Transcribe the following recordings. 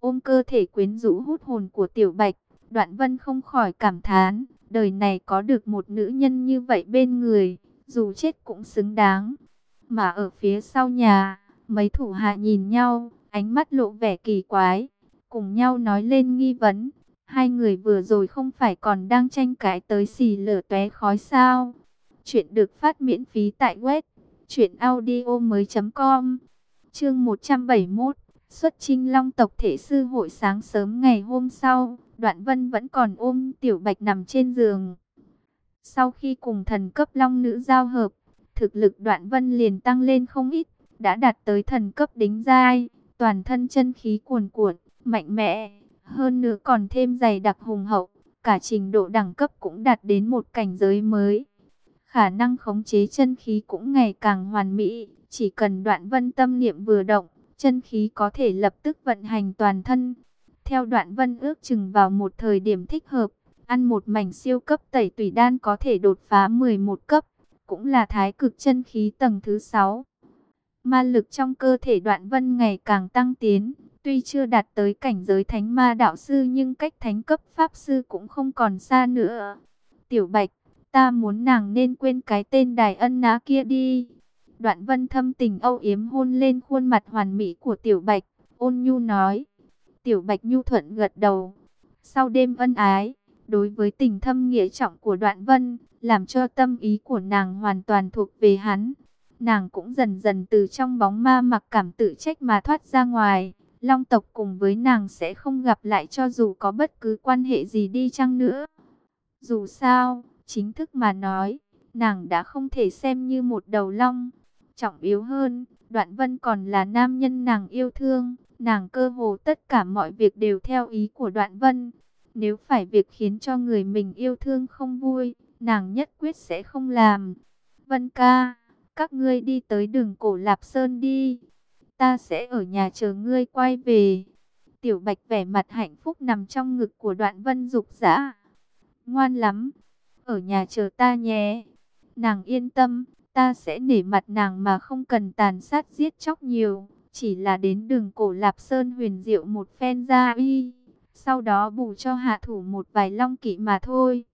ôm cơ thể quyến rũ hút hồn của Tiểu Bạch, Đoạn Vân không khỏi cảm thán, đời này có được một nữ nhân như vậy bên người, dù chết cũng xứng đáng. Mà ở phía sau nhà, mấy thủ hạ nhìn nhau, ánh mắt lộ vẻ kỳ quái, cùng nhau nói lên nghi vấn. Hai người vừa rồi không phải còn đang tranh cãi tới xì lở tóe khói sao? Chuyện được phát miễn phí tại web truyệnaudiomoi.com. Chương 171, xuất chinh Long tộc thể sư hội sáng sớm ngày hôm sau, Đoạn Vân vẫn còn ôm Tiểu Bạch nằm trên giường. Sau khi cùng thần cấp Long nữ giao hợp, thực lực Đoạn Vân liền tăng lên không ít, đã đạt tới thần cấp đính giai, toàn thân chân khí cuồn cuộn, mạnh mẽ, hơn nữa còn thêm dày đặc hùng hậu, cả trình độ đẳng cấp cũng đạt đến một cảnh giới mới. Khả năng khống chế chân khí cũng ngày càng hoàn mỹ, chỉ cần đoạn vân tâm niệm vừa động, chân khí có thể lập tức vận hành toàn thân. Theo đoạn vân ước chừng vào một thời điểm thích hợp, ăn một mảnh siêu cấp tẩy tùy đan có thể đột phá 11 cấp, cũng là thái cực chân khí tầng thứ 6. Ma lực trong cơ thể đoạn vân ngày càng tăng tiến, tuy chưa đạt tới cảnh giới thánh ma đạo sư nhưng cách thánh cấp pháp sư cũng không còn xa nữa. Tiểu Bạch, ta muốn nàng nên quên cái tên đài ân ná kia đi. Đoạn vân thâm tình âu yếm hôn lên khuôn mặt hoàn mỹ của Tiểu Bạch, ôn nhu nói. Tiểu Bạch nhu thuận gật đầu. Sau đêm ân ái, đối với tình thâm nghĩa trọng của đoạn vân, làm cho tâm ý của nàng hoàn toàn thuộc về hắn. Nàng cũng dần dần từ trong bóng ma mặc cảm tự trách mà thoát ra ngoài. Long tộc cùng với nàng sẽ không gặp lại cho dù có bất cứ quan hệ gì đi chăng nữa. Dù sao, chính thức mà nói, nàng đã không thể xem như một đầu long. Trọng yếu hơn, Đoạn Vân còn là nam nhân nàng yêu thương, nàng cơ hồ tất cả mọi việc đều theo ý của Đoạn Vân. Nếu phải việc khiến cho người mình yêu thương không vui, nàng nhất quyết sẽ không làm. Vân ca, các ngươi đi tới đường cổ Lạp Sơn đi. Ta sẽ ở nhà chờ ngươi quay về. Tiểu Bạch vẻ mặt hạnh phúc nằm trong ngực của đoạn vân dục dã. Ngoan lắm. Ở nhà chờ ta nhé. Nàng yên tâm, ta sẽ nể mặt nàng mà không cần tàn sát giết chóc nhiều. Chỉ là đến đường cổ Lạp Sơn huyền diệu một phen ra y. Sau đó bù cho hạ thủ một vài long kỵ mà thôi.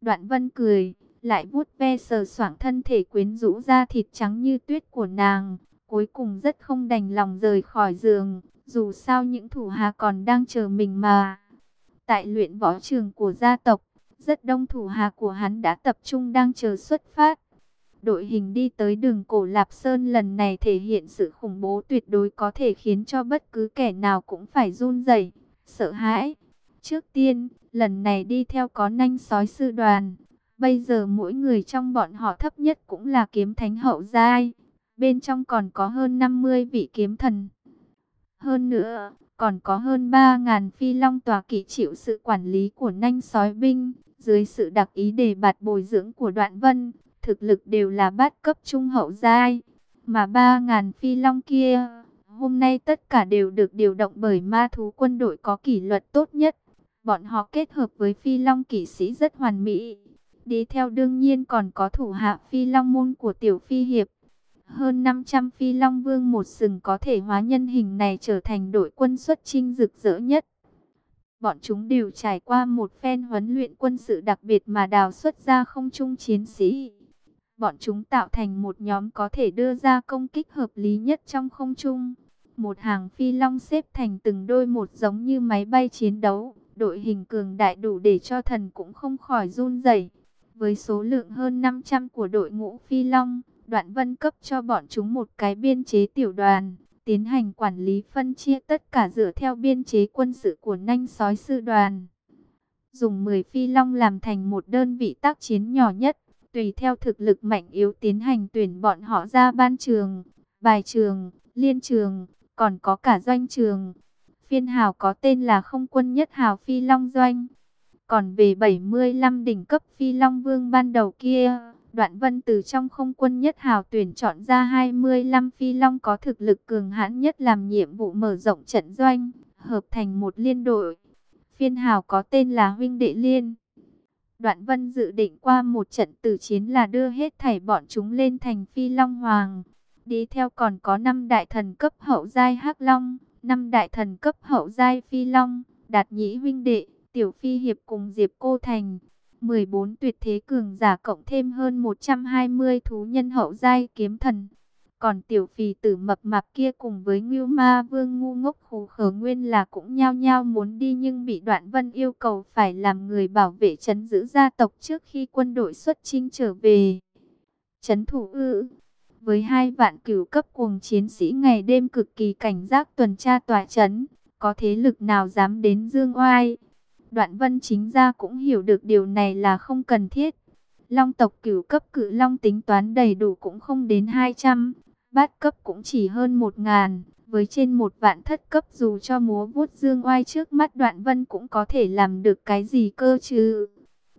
Đoạn vân cười lại vuốt ve sờ soạng thân thể quyến rũ ra thịt trắng như tuyết của nàng, cuối cùng rất không đành lòng rời khỏi giường, dù sao những thủ hạ còn đang chờ mình mà. Tại luyện võ trường của gia tộc, rất đông thủ hạ của hắn đã tập trung đang chờ xuất phát. Đội hình đi tới đường cổ Lạp Sơn lần này thể hiện sự khủng bố tuyệt đối có thể khiến cho bất cứ kẻ nào cũng phải run rẩy, sợ hãi. Trước tiên, lần này đi theo có nanh sói sư đoàn, Bây giờ mỗi người trong bọn họ thấp nhất cũng là kiếm thánh hậu giai. Bên trong còn có hơn 50 vị kiếm thần. Hơn nữa, còn có hơn 3.000 phi long tòa kỵ chịu sự quản lý của nanh sói binh. Dưới sự đặc ý đề bạt bồi dưỡng của đoạn vân, thực lực đều là bát cấp trung hậu giai. Mà 3.000 phi long kia, hôm nay tất cả đều được điều động bởi ma thú quân đội có kỷ luật tốt nhất. Bọn họ kết hợp với phi long kỷ sĩ rất hoàn mỹ Đi theo đương nhiên còn có thủ hạ phi long môn của tiểu phi hiệp. Hơn 500 phi long vương một sừng có thể hóa nhân hình này trở thành đội quân xuất chinh rực rỡ nhất. Bọn chúng đều trải qua một phen huấn luyện quân sự đặc biệt mà đào xuất ra không trung chiến sĩ. Bọn chúng tạo thành một nhóm có thể đưa ra công kích hợp lý nhất trong không trung. Một hàng phi long xếp thành từng đôi một giống như máy bay chiến đấu. Đội hình cường đại đủ để cho thần cũng không khỏi run rẩy. Với số lượng hơn 500 của đội ngũ Phi Long, Đoạn Vân cấp cho bọn chúng một cái biên chế tiểu đoàn, tiến hành quản lý phân chia tất cả dựa theo biên chế quân sự của nanh sói sư đoàn. Dùng 10 Phi Long làm thành một đơn vị tác chiến nhỏ nhất, tùy theo thực lực mạnh yếu tiến hành tuyển bọn họ ra ban trường, bài trường, liên trường, còn có cả doanh trường. Phiên hào có tên là không quân nhất hào Phi Long Doanh. Còn về 75 đỉnh cấp phi long vương ban đầu kia, đoạn vân từ trong không quân nhất hào tuyển chọn ra 25 phi long có thực lực cường hãn nhất làm nhiệm vụ mở rộng trận doanh, hợp thành một liên đội. Phiên hào có tên là huynh đệ liên. Đoạn vân dự định qua một trận tử chiến là đưa hết thảy bọn chúng lên thành phi long hoàng. Đi theo còn có năm đại thần cấp hậu giai hắc long, năm đại thần cấp hậu giai phi long, đạt nhĩ huynh đệ, tiểu phi hiệp cùng Diệp Cô Thành. 14 tuyệt thế cường giả cộng thêm hơn 120 thú nhân hậu giai kiếm thần. Còn tiểu phì tử mập mạp kia cùng với Ngưu Ma Vương ngu ngốc khủ khở nguyên là cũng nhao nhao muốn đi nhưng bị Đoạn Vân yêu cầu phải làm người bảo vệ chấn giữ gia tộc trước khi quân đội xuất chinh trở về. Chấn thủ ư với hai vạn cửu cấp cuồng chiến sĩ ngày đêm cực kỳ cảnh giác tuần tra tòa chấn, có thế lực nào dám đến dương oai. Đoạn vân chính ra cũng hiểu được điều này là không cần thiết. Long tộc cửu cấp cự long tính toán đầy đủ cũng không đến 200, bát cấp cũng chỉ hơn một ngàn. Với trên một vạn thất cấp dù cho múa vuốt dương oai trước mắt đoạn vân cũng có thể làm được cái gì cơ chứ.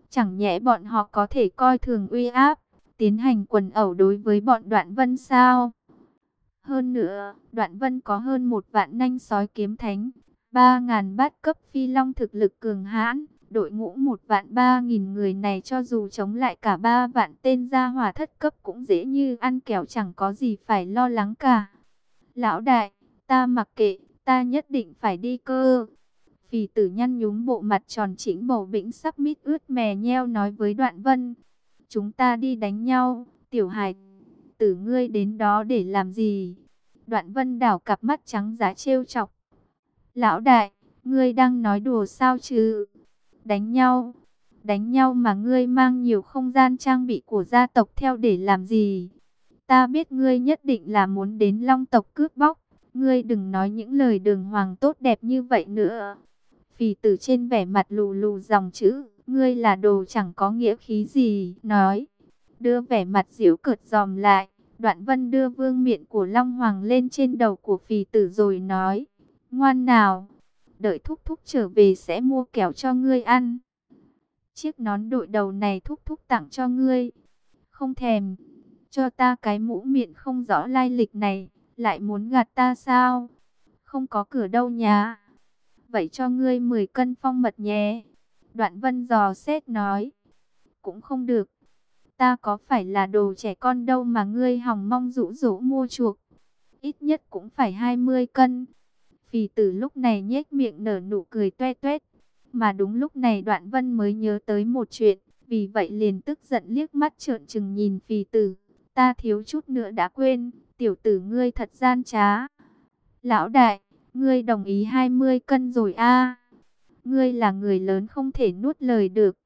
Chẳng nhẽ bọn họ có thể coi thường uy áp, tiến hành quần ẩu đối với bọn đoạn vân sao. Hơn nữa, đoạn vân có hơn một vạn nanh sói kiếm thánh, ba ngàn bát cấp phi long thực lực cường hãn. Đội ngũ một vạn ba nghìn người này cho dù chống lại cả ba vạn tên gia hỏa thất cấp cũng dễ như ăn kẹo chẳng có gì phải lo lắng cả. Lão đại, ta mặc kệ, ta nhất định phải đi cơ. Phì tử nhăn nhúm bộ mặt tròn chỉnh bầu bĩnh sắc mít ướt mè nheo nói với đoạn vân. Chúng ta đi đánh nhau, tiểu hài tử ngươi đến đó để làm gì? Đoạn vân đảo cặp mắt trắng giá trêu chọc. Lão đại, ngươi đang nói đùa sao chứ? Đánh nhau, đánh nhau mà ngươi mang nhiều không gian trang bị của gia tộc theo để làm gì? Ta biết ngươi nhất định là muốn đến long tộc cướp bóc. Ngươi đừng nói những lời đường hoàng tốt đẹp như vậy nữa. Phì tử trên vẻ mặt lù lù dòng chữ, ngươi là đồ chẳng có nghĩa khí gì, nói. Đưa vẻ mặt diễu cợt dòm lại, đoạn vân đưa vương miện của Long Hoàng lên trên đầu của phì tử rồi nói. Ngoan nào, đợi thúc thúc trở về sẽ mua kẹo cho ngươi ăn. Chiếc nón đội đầu này thúc thúc tặng cho ngươi. Không thèm, cho ta cái mũ miệng không rõ lai lịch này, lại muốn gạt ta sao? Không có cửa đâu nhá. Vậy cho ngươi 10 cân phong mật nhé. Đoạn vân dò xét nói. Cũng không được. Ta có phải là đồ trẻ con đâu mà ngươi hòng mong rũ rũ mua chuộc. Ít nhất cũng phải 20 cân. Phì tử lúc này nhếch miệng nở nụ cười toe toét. Mà đúng lúc này đoạn vân mới nhớ tới một chuyện. Vì vậy liền tức giận liếc mắt trợn trừng nhìn phì tử. Ta thiếu chút nữa đã quên. Tiểu tử ngươi thật gian trá. Lão đại, ngươi đồng ý 20 cân rồi a Ngươi là người lớn không thể nuốt lời được.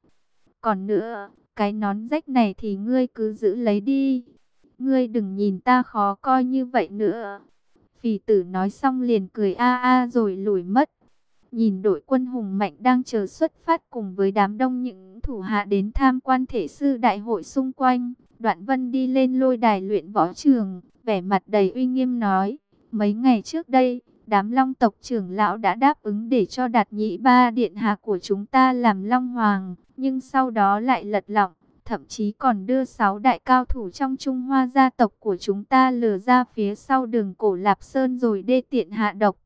Còn nữa, cái nón rách này thì ngươi cứ giữ lấy đi. Ngươi đừng nhìn ta khó coi như vậy nữa. Phì tử nói xong liền cười a a rồi lùi mất. Nhìn đội quân hùng mạnh đang chờ xuất phát cùng với đám đông những thủ hạ đến tham quan thể sư đại hội xung quanh. Đoạn vân đi lên lôi đài luyện võ trường, vẻ mặt đầy uy nghiêm nói. Mấy ngày trước đây, đám long tộc trưởng lão đã đáp ứng để cho đạt nhị ba điện hạ của chúng ta làm long hoàng, nhưng sau đó lại lật lọng, thậm chí còn đưa sáu đại cao thủ trong Trung Hoa gia tộc của chúng ta lừa ra phía sau đường cổ Lạp Sơn rồi đê tiện hạ độc.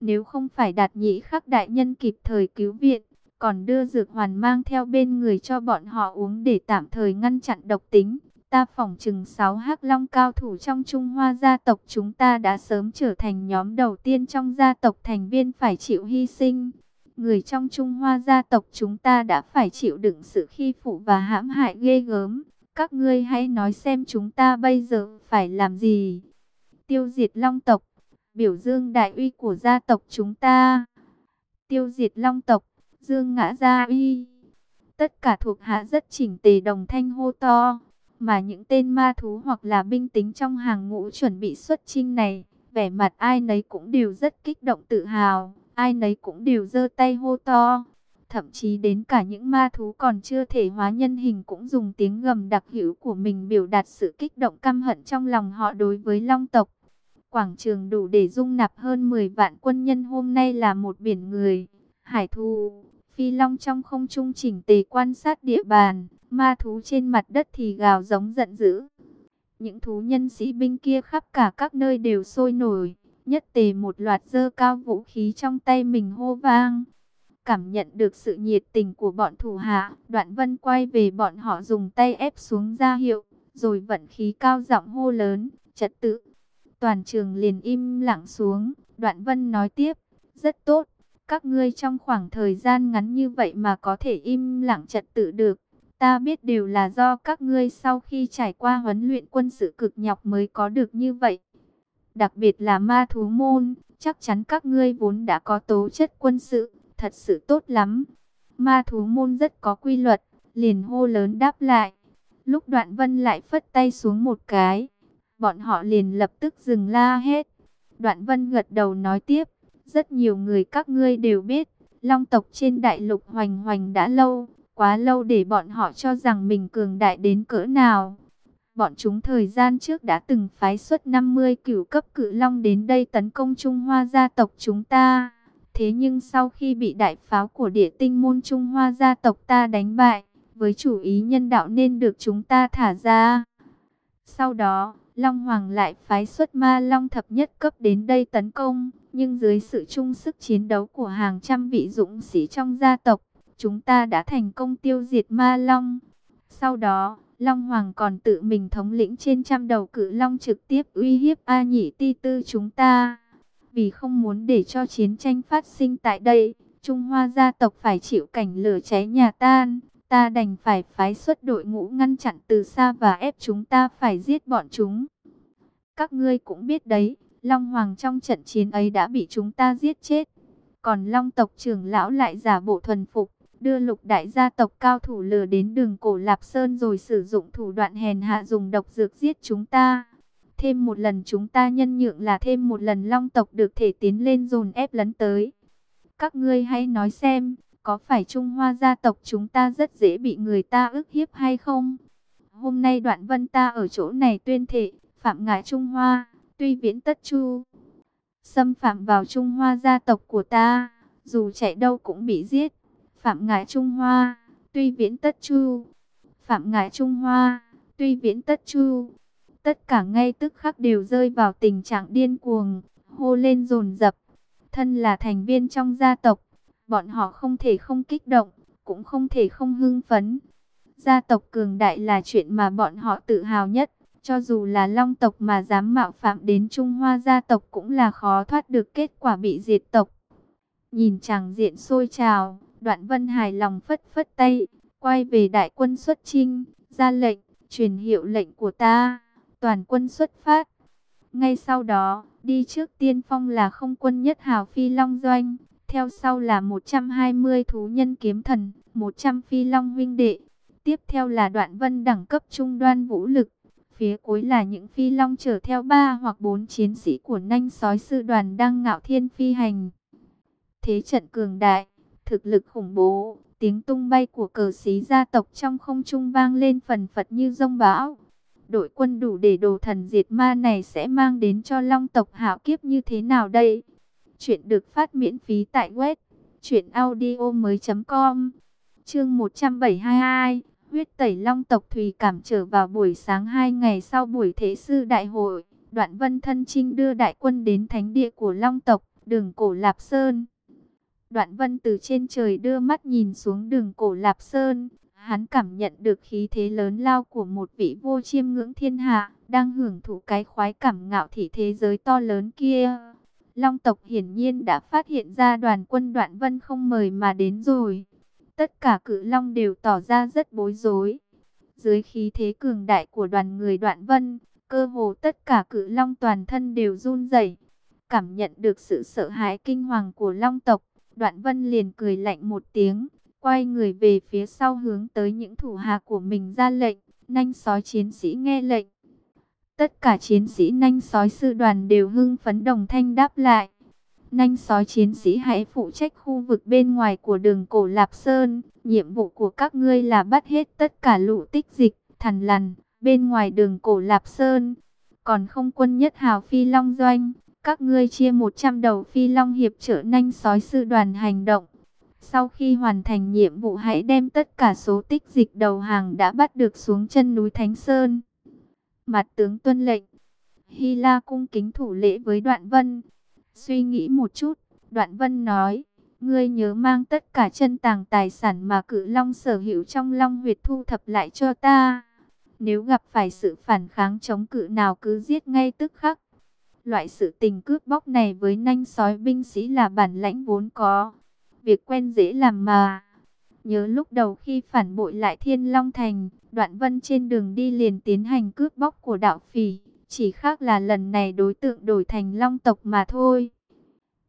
Nếu không phải đạt nhị khắc đại nhân kịp thời cứu viện, còn đưa dược hoàn mang theo bên người cho bọn họ uống để tạm thời ngăn chặn độc tính, Ta phỏng chừng 6 hắc long cao thủ trong Trung Hoa gia tộc chúng ta đã sớm trở thành nhóm đầu tiên trong gia tộc thành viên phải chịu hy sinh. Người trong Trung Hoa gia tộc chúng ta đã phải chịu đựng sự khi phụ và hãm hại ghê gớm. Các ngươi hãy nói xem chúng ta bây giờ phải làm gì? Tiêu diệt long tộc, biểu dương đại uy của gia tộc chúng ta. Tiêu diệt long tộc, dương ngã gia uy. Tất cả thuộc hạ rất chỉnh tề đồng thanh hô to mà những tên ma thú hoặc là binh tính trong hàng ngũ chuẩn bị xuất chinh này, vẻ mặt ai nấy cũng đều rất kích động tự hào, ai nấy cũng đều giơ tay hô to. Thậm chí đến cả những ma thú còn chưa thể hóa nhân hình cũng dùng tiếng gầm đặc hữu của mình biểu đạt sự kích động căm hận trong lòng họ đối với long tộc. Quảng trường đủ để dung nạp hơn 10 vạn quân nhân hôm nay là một biển người. Hải thù, phi long trong không trung chỉnh tề quan sát địa bàn, Ma thú trên mặt đất thì gào giống giận dữ. Những thú nhân sĩ binh kia khắp cả các nơi đều sôi nổi. Nhất tề một loạt dơ cao vũ khí trong tay mình hô vang. Cảm nhận được sự nhiệt tình của bọn thủ hạ, đoạn vân quay về bọn họ dùng tay ép xuống ra hiệu, rồi vận khí cao giọng hô lớn, trật tự. Toàn trường liền im lặng xuống, Đoạn Vân nói tiếp, rất tốt, các ngươi trong khoảng thời gian ngắn như vậy mà có thể im lặng trật tự được. Ta biết đều là do các ngươi sau khi trải qua huấn luyện quân sự cực nhọc mới có được như vậy. Đặc biệt là ma thú môn, chắc chắn các ngươi vốn đã có tố chất quân sự, thật sự tốt lắm. Ma thú môn rất có quy luật, liền hô lớn đáp lại. Lúc đoạn vân lại phất tay xuống một cái, bọn họ liền lập tức dừng la hết. Đoạn vân gật đầu nói tiếp, rất nhiều người các ngươi đều biết, long tộc trên đại lục hoành hoành đã lâu, quá lâu để bọn họ cho rằng mình cường đại đến cỡ nào. Bọn chúng thời gian trước đã từng phái xuất 50 cửu cấp cự long đến đây tấn công Trung Hoa gia tộc chúng ta. Thế nhưng sau khi bị đại pháo của địa tinh môn Trung Hoa gia tộc ta đánh bại, với chủ ý nhân đạo nên được chúng ta thả ra. Sau đó, Long Hoàng lại phái xuất ma Long thập nhất cấp đến đây tấn công, nhưng dưới sự chung sức chiến đấu của hàng trăm vị dũng sĩ trong gia tộc, chúng ta đã thành công tiêu diệt ma Long. Sau đó, Long Hoàng còn tự mình thống lĩnh trên trăm đầu cự Long trực tiếp uy hiếp A nhĩ Ti Tư chúng ta. Vì không muốn để cho chiến tranh phát sinh tại đây, Trung Hoa gia tộc phải chịu cảnh lửa cháy nhà tan. Ta đành phải phái xuất đội ngũ ngăn chặn từ xa và ép chúng ta phải giết bọn chúng. Các ngươi cũng biết đấy, Long Hoàng trong trận chiến ấy đã bị chúng ta giết chết. Còn Long tộc trưởng lão lại giả bộ thuần phục, đưa lục đại gia tộc cao thủ lừa đến đường cổ Lạp Sơn rồi sử dụng thủ đoạn hèn hạ dùng độc dược giết chúng ta. Thêm một lần chúng ta nhân nhượng là thêm một lần Long tộc được thể tiến lên dồn ép lấn tới. Các ngươi hãy nói xem, có phải Trung Hoa gia tộc chúng ta rất dễ bị người ta ức hiếp hay không? Hôm nay đoạn vân ta ở chỗ này tuyên thệ, phạm ngã Trung Hoa, tuy viễn tất chu. Xâm phạm vào Trung Hoa gia tộc của ta, dù chạy đâu cũng bị giết. Phạm Ngải Trung Hoa, tuy viễn tất chu. Phạm Ngải Trung Hoa, tuy viễn tất chu. Tất cả ngay tức khắc đều rơi vào tình trạng điên cuồng, hô lên dồn dập. Thân là thành viên trong gia tộc, bọn họ không thể không kích động, cũng không thể không hưng phấn. Gia tộc cường đại là chuyện mà bọn họ tự hào nhất, cho dù là long tộc mà dám mạo phạm đến Trung Hoa gia tộc cũng là khó thoát được kết quả bị diệt tộc. Nhìn chàng diện sôi trào, đoạn vân hài lòng phất phất tay, quay về đại quân xuất chinh, ra lệnh, truyền hiệu lệnh của ta, toàn quân xuất phát. Ngay sau đó, đi trước tiên phong là không quân nhất hào phi long doanh, theo sau là 120 thú nhân kiếm thần, 100 phi long huynh đệ. Tiếp theo là đoạn vân đẳng cấp trung đoan vũ lực. Phía cuối là những phi long chở theo ba hoặc bốn chiến sĩ của nanh sói sư đoàn đang ngạo thiên phi hành. Thế trận cường đại, thực lực khủng bố, tiếng tung bay của cờ xí gia tộc trong không trung vang lên phần phật như rông bão. Đội quân đủ để đồ thần diệt ma này sẽ mang đến cho long tộc hảo kiếp như thế nào đây? Chuyện được phát miễn phí tại web chuyểnaudio.com Chương 172, huyết tẩy long tộc Thùy cảm trở vào buổi sáng hai ngày sau buổi thế sư đại hội, Đoạn Vân thân trinh đưa đại quân đến thánh địa của Long tộc, Đường Cổ Lạp Sơn. Đoạn Vân từ trên trời đưa mắt nhìn xuống Đường Cổ Lạp Sơn, hắn cảm nhận được khí thế lớn lao của một vị vô chiêm ngưỡng thiên hạ, đang hưởng thụ cái khoái cảm ngạo thị thế giới to lớn kia. Long tộc hiển nhiên đã phát hiện ra đoàn quân đoạn vân không mời mà đến rồi. Tất cả cự long đều tỏ ra rất bối rối. Dưới khí thế cường đại của đoàn người đoạn vân, cơ hồ tất cả cự long toàn thân đều run rẩy. Cảm nhận được sự sợ hãi kinh hoàng của long tộc, đoạn vân liền cười lạnh một tiếng, quay người về phía sau hướng tới những thủ hạ của mình ra lệnh, nhanh sói chiến sĩ nghe lệnh. Tất cả chiến sĩ nhanh sói sư đoàn đều hưng phấn đồng thanh đáp lại. nhanh sói chiến sĩ hãy phụ trách khu vực bên ngoài của đường cổ Lạp Sơn. Nhiệm vụ của các ngươi là bắt hết tất cả lũ tích dịch, thằn lằn, bên ngoài đường cổ Lạp Sơn. Còn không quân nhất hào phi long doanh, các ngươi chia 100 đầu phi long hiệp trợ nhanh sói sư đoàn hành động. Sau khi hoàn thành nhiệm vụ hãy đem tất cả số tích dịch đầu hàng đã bắt được xuống chân núi Thánh Sơn. Mặt tướng tuân lệnh. Hy La cung kính thủ lễ với Đoạn Vân. Suy nghĩ một chút, Đoạn Vân nói, ngươi nhớ mang tất cả chân tàng tài sản mà cự long sở hữu trong long huyệt thu thập lại cho ta. Nếu gặp phải sự phản kháng chống cự nào cứ giết ngay tức khắc. Loại sự tình cướp bóc này với nanh sói binh sĩ là bản lãnh vốn có. Việc quen dễ làm mà. Nhớ lúc đầu khi phản bội lại Thiên Long Thành, Đoạn Vân trên đường đi liền tiến hành cướp bóc của đạo phỉ. Chỉ khác là lần này đối tượng đổi thành Long tộc mà thôi.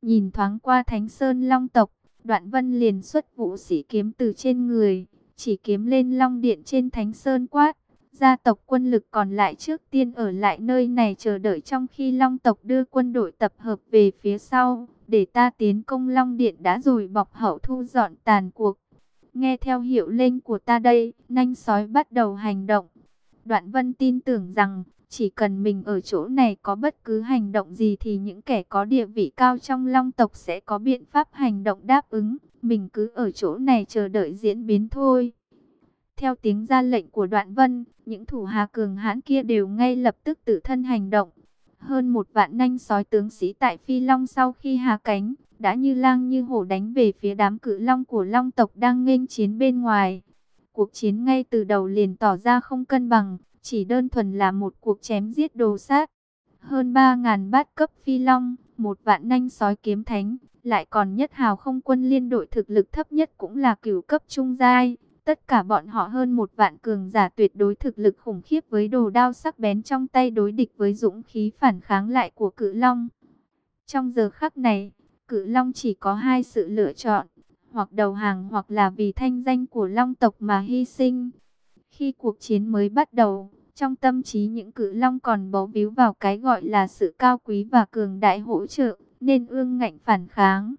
Nhìn thoáng qua Thánh Sơn Long tộc, Đoạn Vân liền xuất vũ sĩ kiếm từ trên người, chỉ kiếm lên Long Điện trên Thánh Sơn quát. Gia tộc quân lực còn lại trước tiên ở lại nơi này chờ đợi trong khi Long tộc đưa quân đội tập hợp về phía sau, để ta tiến công Long Điện đã rồi bọc hậu thu dọn tàn cuộc. Nghe theo hiệu lệnh của ta đây, nanh sói bắt đầu hành động. Đoạn Vân tin tưởng rằng, chỉ cần mình ở chỗ này có bất cứ hành động gì thì những kẻ có địa vị cao trong long tộc sẽ có biện pháp hành động đáp ứng. Mình cứ ở chỗ này chờ đợi diễn biến thôi. Theo tiếng ra lệnh của đoạn vân, những thủ hà cường hãn kia đều ngay lập tức tự thân hành động. Hơn một vạn nanh sói tướng sĩ tại Phi Long sau khi hạ cánh, đã như lang như hổ đánh về phía đám cự long của long tộc đang nghênh chiến bên ngoài. Cuộc chiến ngay từ đầu liền tỏ ra không cân bằng, chỉ đơn thuần là một cuộc chém giết đồ sát. Hơn 3.000 bát cấp phi long, một vạn nanh sói kiếm thánh, lại còn nhất hào không quân liên đội thực lực thấp nhất cũng là cửu cấp trung giai. Tất cả bọn họ hơn một vạn cường giả tuyệt đối thực lực khủng khiếp với đồ đao sắc bén trong tay đối địch với dũng khí phản kháng lại của cự long. Trong giờ khắc này, cự long chỉ có hai sự lựa chọn, hoặc đầu hàng hoặc là vì thanh danh của long tộc mà hy sinh. Khi cuộc chiến mới bắt đầu, trong tâm trí những cự long còn bấu víu vào cái gọi là sự cao quý và cường đại hỗ trợ, nên ương ngạnh phản kháng.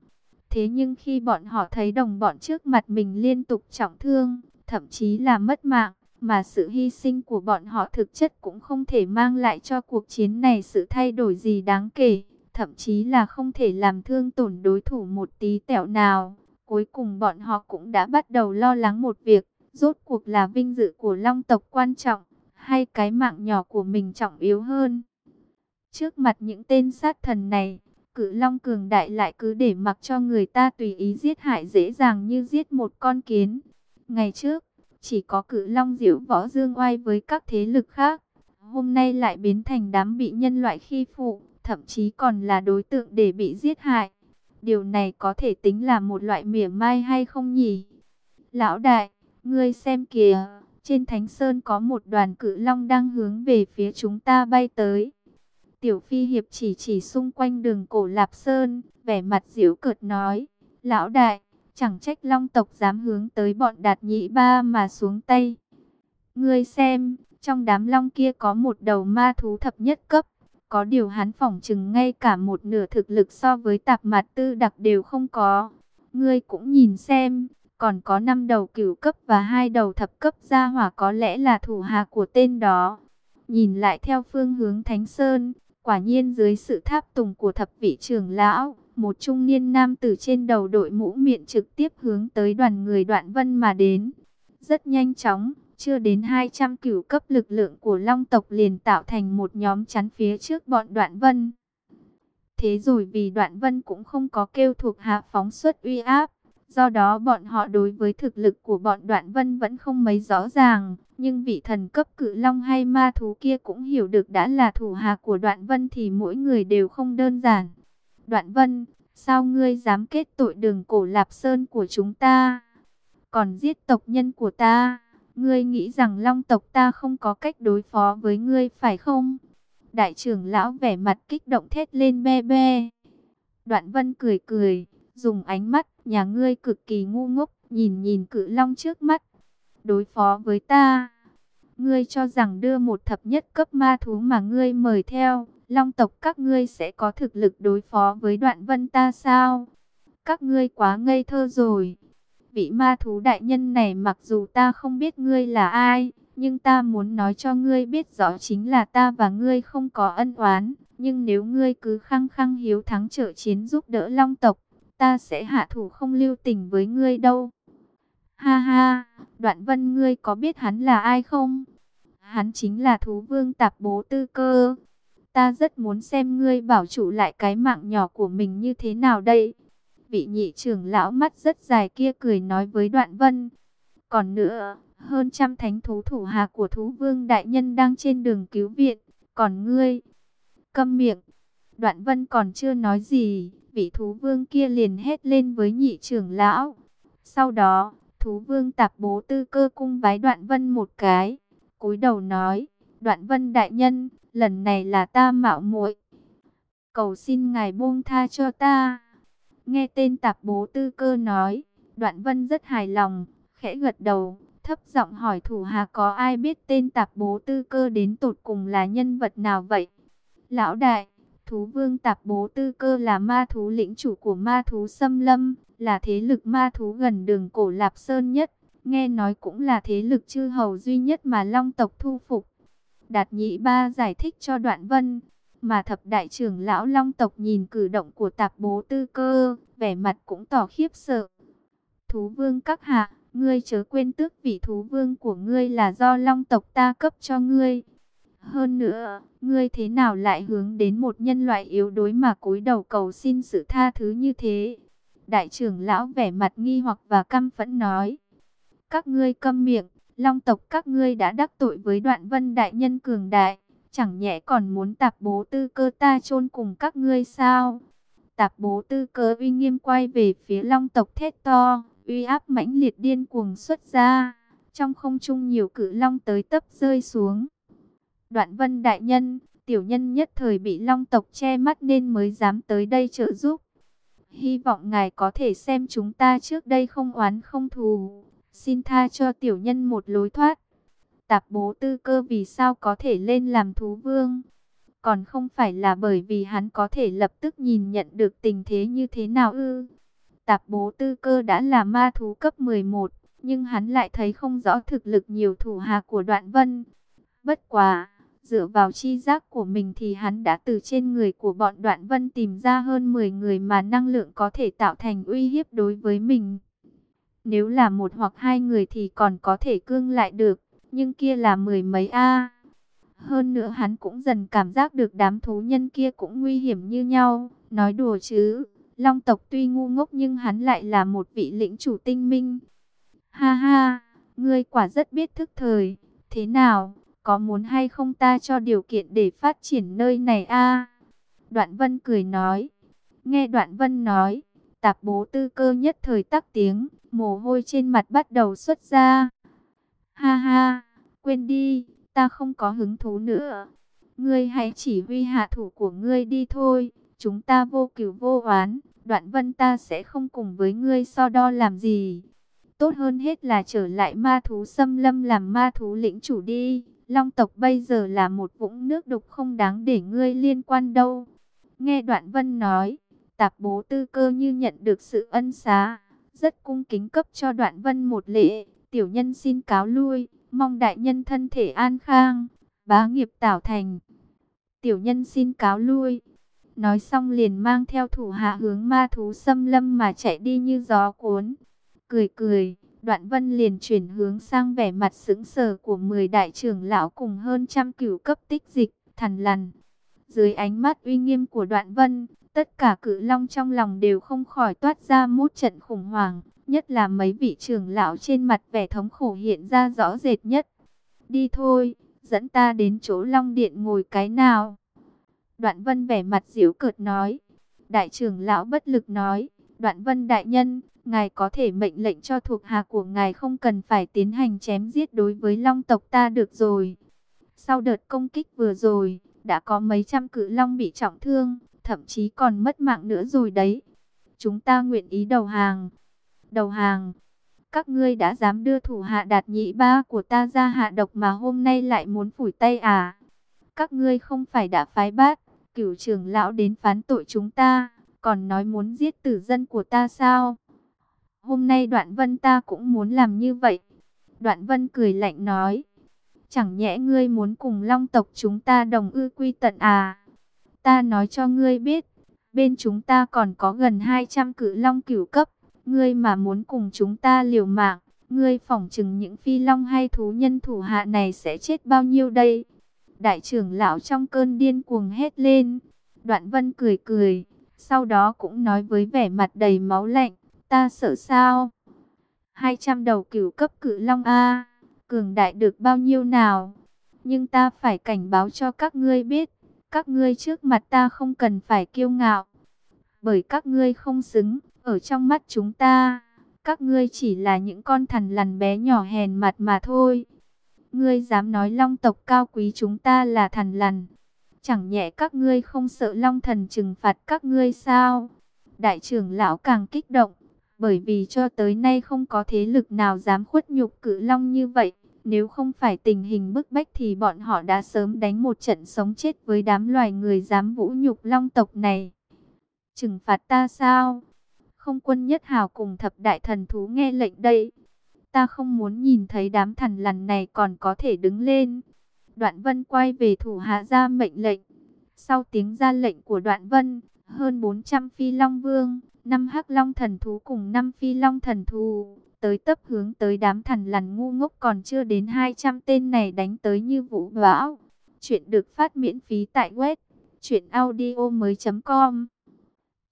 Thế nhưng khi bọn họ thấy đồng bọn trước mặt mình liên tục trọng thương, thậm chí là mất mạng, mà sự hy sinh của bọn họ thực chất cũng không thể mang lại cho cuộc chiến này sự thay đổi gì đáng kể, thậm chí là không thể làm thương tổn đối thủ một tí tẹo nào. Cuối cùng bọn họ cũng đã bắt đầu lo lắng một việc, rốt cuộc là vinh dự của long tộc quan trọng, hay cái mạng nhỏ của mình trọng yếu hơn. Trước mặt những tên sát thần này, cự long cường đại lại cứ để mặc cho người ta tùy ý giết hại dễ dàng như giết một con kiến. Ngày trước, chỉ có cự long diễu võ dương oai với các thế lực khác. Hôm nay lại biến thành đám bị nhân loại khi phụ, thậm chí còn là đối tượng để bị giết hại. Điều này có thể tính là một loại mỉa mai hay không nhỉ? Lão đại, ngươi xem kìa, trên Thánh Sơn có một đoàn cự long đang hướng về phía chúng ta bay tới. Tiểu Phi Hiệp chỉ chỉ xung quanh đường cổ Lạp Sơn, vẻ mặt diễu cợt nói, Lão đại, chẳng trách long tộc dám hướng tới bọn đạt nhị ba mà xuống tay. Ngươi xem, trong đám long kia có một đầu ma thú thập nhất cấp, có điều hắn phỏng chừng ngay cả một nửa thực lực so với tạp mặt tư đặc đều không có. Ngươi cũng nhìn xem, còn có năm đầu cửu cấp và hai đầu thập cấp gia hỏa có lẽ là thủ hạ của tên đó. Nhìn lại theo phương hướng Thánh Sơn, quả nhiên dưới sự tháp tùng của thập vị trưởng lão, một trung niên nam tử trên đầu đội mũ miệng trực tiếp hướng tới đoàn người đoạn vân mà đến. Rất nhanh chóng, chưa đến 200 cửu cấp lực lượng của long tộc liền tạo thành một nhóm chắn phía trước bọn đoạn vân. Thế rồi vì đoạn vân cũng không có kêu thuộc hạ phóng xuất uy áp, Do đó bọn họ đối với thực lực của bọn đoạn vân vẫn không mấy rõ ràng. Nhưng vị thần cấp cự long hay ma thú kia cũng hiểu được đã là thủ hạ của đoạn vân thì mỗi người đều không đơn giản. Đoạn vân, sao ngươi dám kết tội đường cổ lạp sơn của chúng ta? Còn giết tộc nhân của ta, ngươi nghĩ rằng long tộc ta không có cách đối phó với ngươi phải không? Đại trưởng lão vẻ mặt kích động thét lên be be. Đoạn vân cười cười dùng ánh mắt, nhà ngươi cực kỳ ngu ngốc, nhìn nhìn cự long trước mắt. Đối phó với ta, ngươi cho rằng đưa một thập nhất cấp ma thú mà ngươi mời theo, long tộc các ngươi sẽ có thực lực đối phó với đoạn vân ta sao? Các ngươi quá ngây thơ rồi. Vị ma thú đại nhân này mặc dù ta không biết ngươi là ai, nhưng ta muốn nói cho ngươi biết rõ chính là ta và ngươi không có ân oán. Nhưng nếu ngươi cứ khăng khăng hiếu thắng trợ chiến giúp đỡ long tộc, ta sẽ hạ thủ không lưu tình với ngươi đâu. Ha ha, đoạn vân ngươi có biết hắn là ai không? Hắn chính là thú vương tạp bố tư cơ. Ta rất muốn xem ngươi bảo trụ lại cái mạng nhỏ của mình như thế nào đây. Vị nhị trưởng lão mắt rất dài kia cười nói với đoạn vân. Còn nữa, hơn trăm thánh thú thủ hạ của thú vương đại nhân đang trên đường cứu viện. Còn ngươi, câm miệng. Đoạn vân còn chưa nói gì, vị thú vương kia liền hét lên với nhị trưởng lão. Sau đó, thú vương tạp bố tư cơ cung vái đoạn vân một cái, cúi đầu nói, đoạn vân đại nhân, lần này là ta mạo muội cầu xin ngài buông tha cho ta. Nghe tên tạp bố tư cơ nói, đoạn vân rất hài lòng, khẽ gật đầu, thấp giọng hỏi thủ hà có ai biết tên tạp bố tư cơ đến tột cùng là nhân vật nào vậy? Lão đại, thú vương tạp bố tư cơ là ma thú lĩnh chủ của ma thú xâm lâm, là thế lực ma thú gần đường cổ Lạp Sơn nhất, nghe nói cũng là thế lực chư hầu duy nhất mà Long tộc thu phục. Đạt nhị ba giải thích cho đoạn vân, mà thập đại trưởng lão Long tộc nhìn cử động của tạp bố tư cơ, vẻ mặt cũng tỏ khiếp sợ. Thú vương các hạ, ngươi chớ quên tước vị thú vương của ngươi là do Long tộc ta cấp cho ngươi. Hơn nữa, ngươi thế nào lại hướng đến một nhân loại yếu đuối mà cúi đầu cầu xin sự tha thứ như thế? Đại trưởng lão vẻ mặt nghi hoặc và căm phẫn nói. Các ngươi câm miệng, long tộc các ngươi đã đắc tội với đoạn vân đại nhân cường đại. Chẳng nhẽ còn muốn tạp bố tư cơ ta chôn cùng các ngươi sao? Tạp bố tư cơ uy nghiêm quay về phía long tộc thét to, uy áp mãnh liệt điên cuồng xuất ra. Trong không trung nhiều cử long tới tấp rơi xuống. Đoạn vân đại nhân, tiểu nhân nhất thời bị long tộc che mắt nên mới dám tới đây trợ giúp. Hy vọng ngài có thể xem chúng ta trước đây không oán không thù. Xin tha cho tiểu nhân một lối thoát. Tạp bố tư cơ vì sao có thể lên làm thú vương? Còn không phải là bởi vì hắn có thể lập tức nhìn nhận được tình thế như thế nào ư? Tạp bố tư cơ đã là ma thú cấp 11, nhưng hắn lại thấy không rõ thực lực nhiều thủ hạ của đoạn vân. Bất quả dựa vào chi giác của mình thì hắn đã từ trên người của bọn đoạn vân tìm ra hơn 10 người mà năng lượng có thể tạo thành uy hiếp đối với mình. Nếu là một hoặc hai người thì còn có thể cương lại được, nhưng kia là mười mấy A. Hơn nữa hắn cũng dần cảm giác được đám thú nhân kia cũng nguy hiểm như nhau, nói đùa chứ. Long tộc tuy ngu ngốc nhưng hắn lại là một vị lĩnh chủ tinh minh. Ha ha, ngươi quả rất biết thức thời. Thế nào, có muốn hay không ta cho điều kiện để phát triển nơi này a? Đoạn Vân cười nói. Nghe Đoạn Vân nói, tạp bố tư cơ nhất thời tắc tiếng, mồ hôi trên mặt bắt đầu xuất ra. Ha ha, quên đi, ta không có hứng thú nữa. Ngươi hãy chỉ huy hạ thủ của ngươi đi thôi, chúng ta vô cửu vô oán, đoạn vân ta sẽ không cùng với ngươi so đo làm gì. Tốt hơn hết là trở lại ma thú xâm lâm làm ma thú lĩnh chủ đi. Long tộc bây giờ là một vũng nước đục không đáng để ngươi liên quan đâu. Nghe đoạn vân nói, tạp bố tư cơ như nhận được sự ân xá, rất cung kính cấp cho đoạn vân một lễ. Tiểu nhân xin cáo lui, mong đại nhân thân thể an khang, bá nghiệp tảo thành. Tiểu nhân xin cáo lui. Nói xong liền mang theo thủ hạ hướng ma thú xâm lâm mà chạy đi như gió cuốn. Cười cười, đoạn vân liền chuyển hướng sang vẻ mặt sững sờ của 10 đại trưởng lão cùng hơn trăm cửu cấp tích dịch, thần lằn. Dưới ánh mắt uy nghiêm của đoạn vân, tất cả cử long trong lòng đều không khỏi toát ra mút trận khủng hoảng, nhất là mấy vị trưởng lão trên mặt vẻ thống khổ hiện ra rõ rệt nhất. Đi thôi, dẫn ta đến chỗ long điện ngồi cái nào. Đoạn vân vẻ mặt diễu cợt nói. Đại trưởng lão bất lực nói, đoạn vân đại nhân, ngài có thể mệnh lệnh cho thuộc hạ của ngài không cần phải tiến hành chém giết đối với long tộc ta được rồi. Sau đợt công kích vừa rồi, đã có mấy trăm cự long bị trọng thương, thậm chí còn mất mạng nữa rồi đấy. Chúng ta nguyện ý đầu hàng. Đầu hàng. Các ngươi đã dám đưa thủ hạ đạt nhị ba của ta ra hạ độc mà hôm nay lại muốn phủi tay à? Các ngươi không phải đã phái bát, cửu trưởng lão đến phán tội chúng ta, còn nói muốn giết tử dân của ta sao? Hôm nay đoạn vân ta cũng muốn làm như vậy. Đoạn vân cười lạnh nói. Chẳng nhẽ ngươi muốn cùng long tộc chúng ta đồng ư quy tận à? Ta nói cho ngươi biết, bên chúng ta còn có gần 200 cự long cửu cấp. Ngươi mà muốn cùng chúng ta liều mạng, ngươi phỏng chừng những phi long hay thú nhân thủ hạ này sẽ chết bao nhiêu đây? Đại trưởng lão trong cơn điên cuồng hét lên. Đoạn vân cười cười, sau đó cũng nói với vẻ mặt đầy máu lạnh, ta sợ sao? 200 đầu cửu cấp cự long A, cường đại được bao nhiêu nào? Nhưng ta phải cảnh báo cho các ngươi biết, các ngươi trước mặt ta không cần phải kiêu ngạo. Bởi các ngươi không xứng, ở trong mắt chúng ta, các ngươi chỉ là những con thằn lằn bé nhỏ hèn mặt mà thôi. Ngươi dám nói long tộc cao quý chúng ta là thằn lằn. Chẳng nhẹ các ngươi không sợ long thần trừng phạt các ngươi sao? Đại trưởng lão càng kích động, bởi vì cho tới nay không có thế lực nào dám khuất nhục cự long như vậy. Nếu không phải tình hình bức bách thì bọn họ đã sớm đánh một trận sống chết với đám loài người dám vũ nhục long tộc này. Trừng phạt ta sao? Không quân nhất hào cùng thập đại thần thú nghe lệnh đây. Ta không muốn nhìn thấy đám thần lằn này còn có thể đứng lên. Đoạn vân quay về thủ hạ ra mệnh lệnh. Sau tiếng ra lệnh của đoạn vân, hơn 400 phi long vương, năm hắc long thần thú cùng năm phi long thần thú, tới tấp hướng tới đám thần lằn ngu ngốc còn chưa đến 200 tên này đánh tới như vũ bão. Chuyện được phát miễn phí tại web truyệnaudiomoi.com.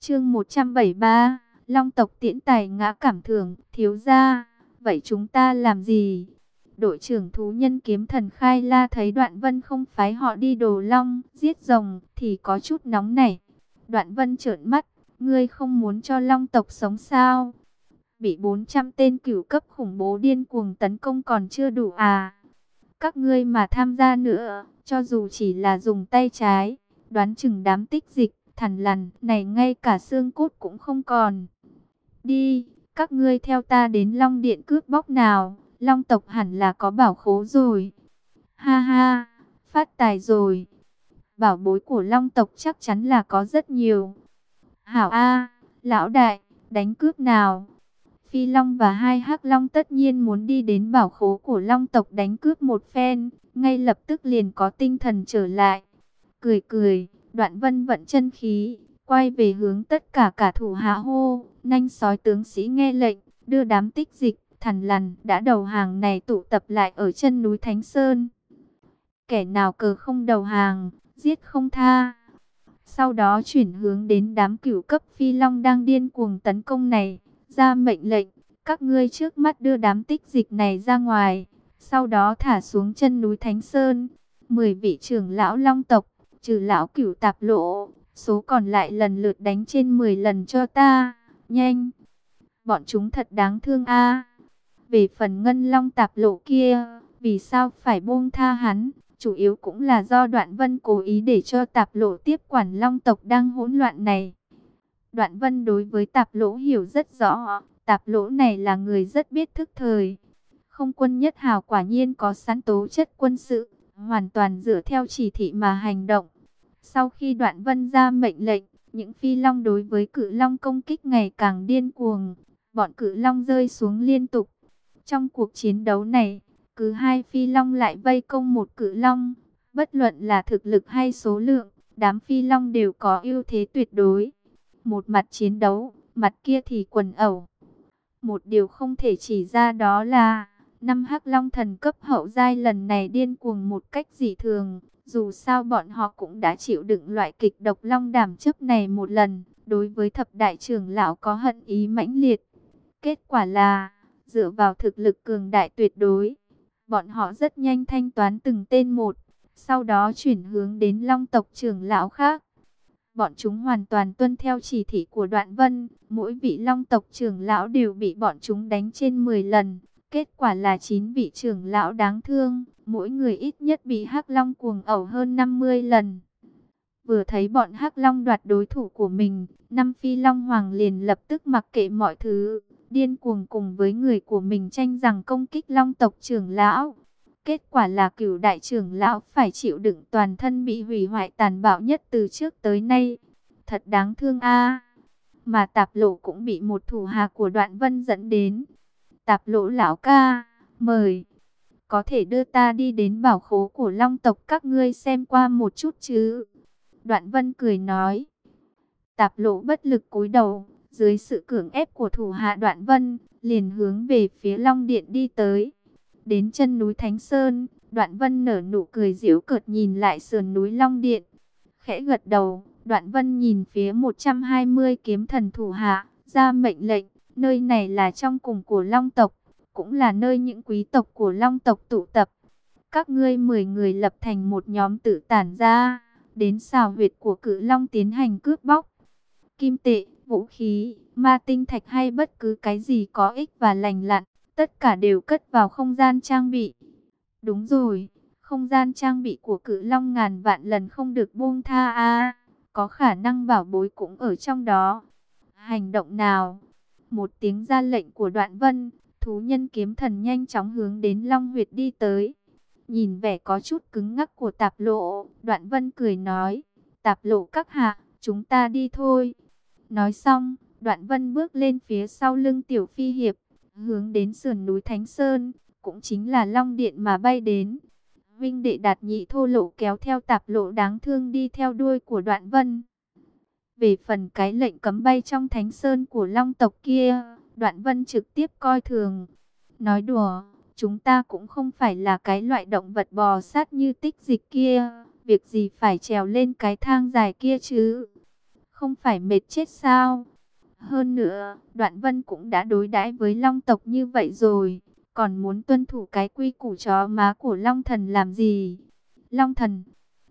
Chương 173, Long tộc tiễn tài ngã cảm thưởng, thiếu gia, vậy chúng ta làm gì? Đội trưởng thú nhân kiếm thần Khai La thấy Đoạn Vân không phái họ đi đồ long, giết rồng thì có chút nóng nảy. Đoạn Vân trợn mắt, ngươi không muốn cho long tộc sống sao? Bị 400 tên cửu cấp khủng bố điên cuồng tấn công còn chưa đủ à? Các ngươi mà tham gia nữa, cho dù chỉ là dùng tay trái, đoán chừng đám tích dịch, thằn lằn này ngay cả xương cốt cũng không còn. Đi, các ngươi theo ta đến Long Điện cướp bóc nào, Long tộc hẳn là có bảo khố rồi. Ha ha, phát tài rồi. Bảo bối của Long tộc chắc chắn là có rất nhiều. Hảo A, lão đại, đánh cướp nào. Phi Long và hai hắc Long tất nhiên muốn đi đến bảo khố của Long tộc đánh cướp một phen, ngay lập tức liền có tinh thần trở lại. Cười cười, đoạn vân vận chân khí, quay về hướng tất cả cả thủ hạ hô, nhanh sói tướng sĩ nghe lệnh, đưa đám tích dịch, thằn lằn đã đầu hàng này tụ tập lại ở chân núi Thánh Sơn. Kẻ nào cờ không đầu hàng, giết không tha. Sau đó chuyển hướng đến đám cửu cấp phi long đang điên cuồng tấn công này, ra mệnh lệnh, các ngươi trước mắt đưa đám tích dịch này ra ngoài, sau đó thả xuống chân núi Thánh Sơn. Mười vị trưởng lão long tộc, trừ lão cửu tạp lộ, số còn lại lần lượt đánh trên 10 lần cho ta, nhanh. Bọn chúng thật đáng thương a. Về phần ngân long tạp lộ kia, vì sao phải buông tha hắn? Chủ yếu cũng là do đoạn vân cố ý để cho tạp lộ tiếp quản long tộc đang hỗn loạn này. Đoạn vân đối với tạp lỗ hiểu rất rõ, tạp lỗ này là người rất biết thức thời. Không quân nhất hào quả nhiên có sẵn tố chất quân sự, hoàn toàn dựa theo chỉ thị mà hành động. Sau khi đoạn vân ra mệnh lệnh, những phi long đối với cự long công kích ngày càng điên cuồng, bọn cự long rơi xuống liên tục. Trong cuộc chiến đấu này, cứ hai phi long lại vây công một cự long, bất luận là thực lực hay số lượng, đám phi long đều có ưu thế tuyệt đối. Một mặt chiến đấu, mặt kia thì quần ẩu. Một điều không thể chỉ ra đó là, năm hắc long thần cấp hậu giai lần này điên cuồng một cách dị thường. Dù sao bọn họ cũng đã chịu đựng loại kịch độc long đảm chấp này một lần, đối với thập đại trưởng lão có hận ý mãnh liệt. Kết quả là, dựa vào thực lực cường đại tuyệt đối, bọn họ rất nhanh thanh toán từng tên một, sau đó chuyển hướng đến long tộc trưởng lão khác. Bọn chúng hoàn toàn tuân theo chỉ thị của đoạn vân, mỗi vị long tộc trưởng lão đều bị bọn chúng đánh trên 10 lần. Kết quả là 9 vị trưởng lão đáng thương, mỗi người ít nhất bị hắc long cuồng ẩu hơn 50 lần. Vừa thấy bọn hắc long đoạt đối thủ của mình, năm phi long hoàng liền lập tức mặc kệ mọi thứ, điên cuồng cùng với người của mình tranh rằng công kích long tộc trưởng lão. Kết quả là cửu đại trưởng lão phải chịu đựng toàn thân bị hủy hoại tàn bạo nhất từ trước tới nay. Thật đáng thương a Mà tạp lộ cũng bị một thủ hạ của đoạn vân dẫn đến. Tạp lộ lão ca, mời. Có thể đưa ta đi đến bảo khố của long tộc các ngươi xem qua một chút chứ. Đoạn vân cười nói. Tạp lộ bất lực cúi đầu, dưới sự cưỡng ép của thủ hạ đoạn vân, liền hướng về phía long điện đi tới. Đến chân núi Thánh Sơn, đoạn vân nở nụ cười giễu cợt nhìn lại sườn núi Long Điện. Khẽ gật đầu, đoạn vân nhìn phía 120 kiếm thần thủ hạ, ra mệnh lệnh, nơi này là trong cùng của Long tộc, cũng là nơi những quý tộc của Long tộc tụ tập. Các ngươi 10 người lập thành một nhóm tự tản ra, đến xào huyệt của cự long tiến hành cướp bóc. Kim tệ, vũ khí, ma tinh thạch hay bất cứ cái gì có ích và lành lặn, tất cả đều cất vào không gian trang bị. Đúng rồi, không gian trang bị của cự long ngàn vạn lần không được buông tha a có khả năng bảo bối cũng ở trong đó. Hành động nào? Một tiếng ra lệnh của đoạn vân, thú nhân kiếm thần nhanh chóng hướng đến Long Huyệt đi tới. Nhìn vẻ có chút cứng ngắc của tạp lộ, đoạn vân cười nói, tạp lộ các hạ, chúng ta đi thôi. Nói xong, đoạn vân bước lên phía sau lưng tiểu phi hiệp, hướng đến sườn núi Thánh Sơn, cũng chính là Long Điện mà bay đến. Vinh đệ đạt nhị thô lộ kéo theo tạp lộ đáng thương đi theo đuôi của đoạn vân. Về phần cái lệnh cấm bay trong thánh sơn của long tộc kia, đoạn vân trực tiếp coi thường. Nói đùa, chúng ta cũng không phải là cái loại động vật bò sát như tích dịch kia. Việc gì phải trèo lên cái thang dài kia chứ? Không phải mệt chết sao? Hơn nữa, đoạn vân cũng đã đối đãi với long tộc như vậy rồi. Còn muốn tuân thủ cái quy củ chó má của long thần làm gì? Long thần,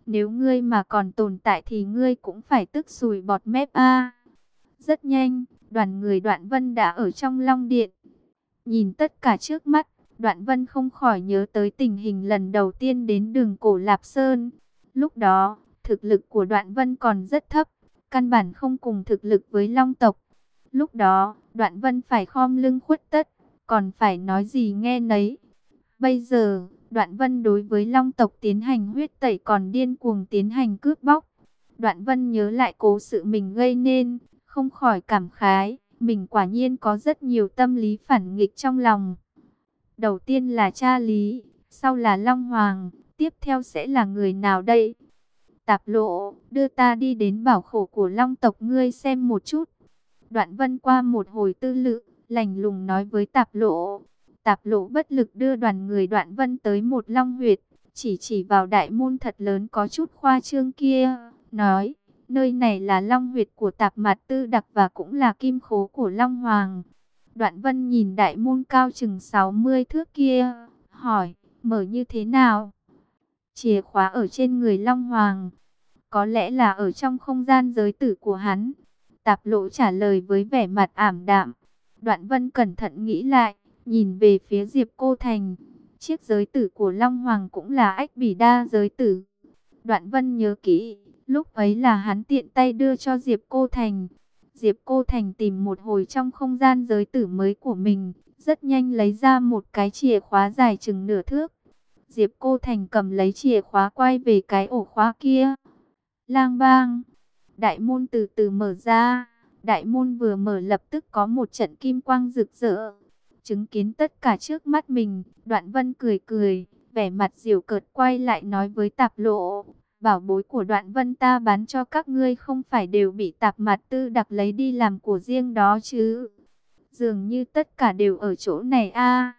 nếu ngươi mà còn tồn tại thì ngươi cũng phải tức sùi bọt mép a. Rất nhanh, đoàn người Đoạn Vân đã ở trong Long Điện. Nhìn tất cả trước mắt, Đoạn Vân không khỏi nhớ tới tình hình lần đầu tiên đến đường cổ Lạp Sơn. Lúc đó, thực lực của Đoạn Vân còn rất thấp, căn bản không cùng thực lực với Long tộc. Lúc đó, Đoạn Vân phải khom lưng khuất tất, còn phải nói gì nghe nấy. Bây giờ, Đoạn Vân đối với Long tộc tiến hành huyết tẩy còn điên cuồng tiến hành cướp bóc. Đoạn Vân nhớ lại cố sự mình gây nên, không khỏi cảm khái, mình quả nhiên có rất nhiều tâm lý phản nghịch trong lòng. Đầu tiên là cha Lý, sau là Long Hoàng, tiếp theo sẽ là người nào đây? Tạp lộ, đưa ta đi đến bảo khổ của Long tộc ngươi xem một chút. Đoạn Vân qua một hồi tư lự, lành lùng nói với tạp lộ. Tạp lộ bất lực đưa đoàn người đoạn vân tới một long huyệt, chỉ chỉ vào đại môn thật lớn có chút khoa trương kia, nói, nơi này là long huyệt của tạp mặt tư đặc và cũng là kim khố của long hoàng. Đoạn vân nhìn đại môn cao chừng 60 thước kia, hỏi, mở như thế nào? Chìa khóa ở trên người long hoàng, có lẽ là ở trong không gian giới tử của hắn. Tạp lộ trả lời với vẻ mặt ảm đạm. Đoạn vân cẩn thận nghĩ lại, Nhìn về phía Diệp Cô Thành, chiếc giới tử của Long Hoàng cũng là ách bỉ đa giới tử. Đoạn Vân nhớ kỹ, lúc ấy là hắn tiện tay đưa cho Diệp Cô Thành. Diệp Cô Thành tìm một hồi trong không gian giới tử mới của mình, rất nhanh lấy ra một cái chìa khóa dài chừng nửa thước. Diệp Cô Thành cầm lấy chìa khóa quay về cái ổ khóa kia. Lang bang, đại môn từ từ mở ra, đại môn vừa mở lập tức có một trận kim quang rực rỡ. Chứng kiến tất cả trước mắt mình, đoạn vân cười cười, vẻ mặt diều cợt quay lại nói với tạp lộ. Bảo bối của đoạn vân ta bán cho các ngươi không phải đều bị tạp mặt tư đặc lấy đi làm của riêng đó chứ. Dường như tất cả đều ở chỗ này a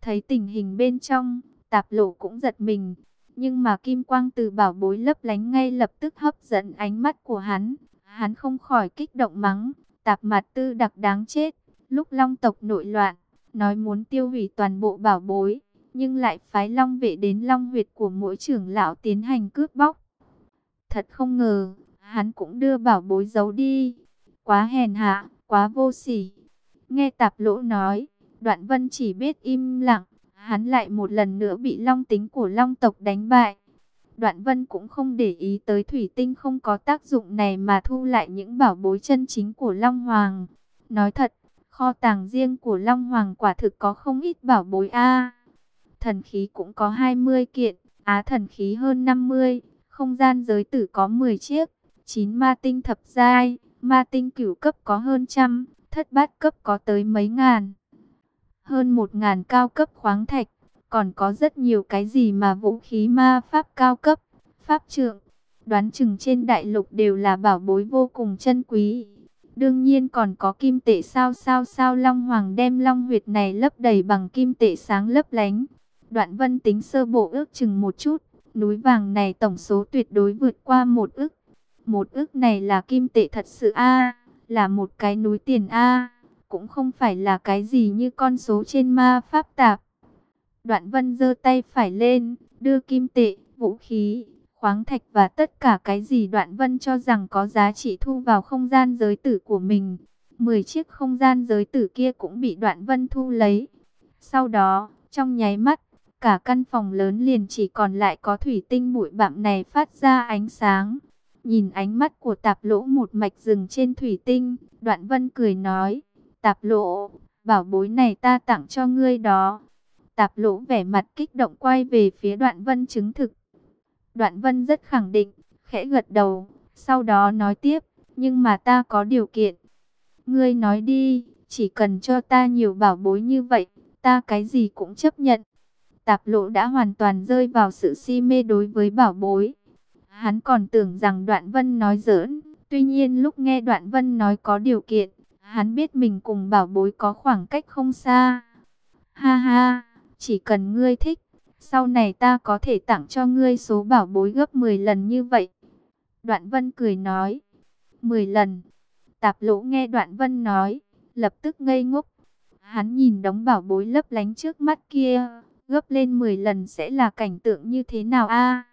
Thấy tình hình bên trong, tạp lộ cũng giật mình. Nhưng mà kim quang từ bảo bối lấp lánh ngay lập tức hấp dẫn ánh mắt của hắn. Hắn không khỏi kích động mắng, tạp mặt tư đặc đáng chết. Lúc long tộc nội loạn, nói muốn tiêu hủy toàn bộ bảo bối, nhưng lại phái long vệ đến long huyệt của mỗi trưởng lão tiến hành cướp bóc. Thật không ngờ, hắn cũng đưa bảo bối giấu đi. Quá hèn hạ, quá vô sỉ. Nghe tạp lỗ nói, đoạn vân chỉ biết im lặng, hắn lại một lần nữa bị long tính của long tộc đánh bại. Đoạn vân cũng không để ý tới thủy tinh không có tác dụng này mà thu lại những bảo bối chân chính của Long Hoàng. Nói thật, Kho tàng riêng của Long Hoàng quả thực có không ít bảo bối a. Thần khí cũng có 20 kiện, á thần khí hơn 50, không gian giới tử có 10 chiếc, 9 ma tinh thập giai, ma tinh cửu cấp có hơn trăm, thất bát cấp có tới mấy ngàn. Hơn một ngàn cao cấp khoáng thạch, còn có rất nhiều cái gì mà vũ khí ma pháp cao cấp, pháp trượng, đoán chừng trên đại lục đều là bảo bối vô cùng chân quý. Đương nhiên còn có kim tệ sao sao sao Long Hoàng đem Long huyệt này lấp đầy bằng kim tệ sáng lấp lánh. Đoạn vân tính sơ bộ ước chừng một chút, núi vàng này tổng số tuyệt đối vượt qua một ức. Một ức này là kim tệ thật sự a là một cái núi tiền a cũng không phải là cái gì như con số trên ma pháp tạp. Đoạn vân giơ tay phải lên, đưa kim tệ, vũ khí, khoáng thạch và tất cả cái gì Đoạn Vân cho rằng có giá trị thu vào không gian giới tử của mình. 10 chiếc không gian giới tử kia cũng bị Đoạn Vân thu lấy. Sau đó, trong nháy mắt, cả căn phòng lớn liền chỉ còn lại có thủy tinh bụi bặm này phát ra ánh sáng. Nhìn ánh mắt của tạp lỗ một mạch rừng trên thủy tinh, Đoạn Vân cười nói, tạp lỗ, bảo bối này ta tặng cho ngươi đó. Tạp lỗ vẻ mặt kích động quay về phía Đoạn Vân chứng thực. Đoạn Vân rất khẳng định, khẽ gật đầu, sau đó nói tiếp, nhưng mà ta có điều kiện. Ngươi nói đi, chỉ cần cho ta nhiều bảo bối như vậy, ta cái gì cũng chấp nhận. Tạp lộ đã hoàn toàn rơi vào sự si mê đối với bảo bối. Hắn còn tưởng rằng Đoạn Vân nói giỡn, tuy nhiên lúc nghe Đoạn Vân nói có điều kiện, hắn biết mình cùng bảo bối có khoảng cách không xa. Ha ha, chỉ cần ngươi thích, sau này ta có thể tặng cho ngươi số bảo bối gấp 10 lần như vậy. Đoạn Vân cười nói, 10 lần. Tạp lỗ nghe Đoạn Vân nói, lập tức ngây ngốc. Hắn nhìn đống bảo bối lấp lánh trước mắt kia, gấp lên 10 lần sẽ là cảnh tượng như thế nào a?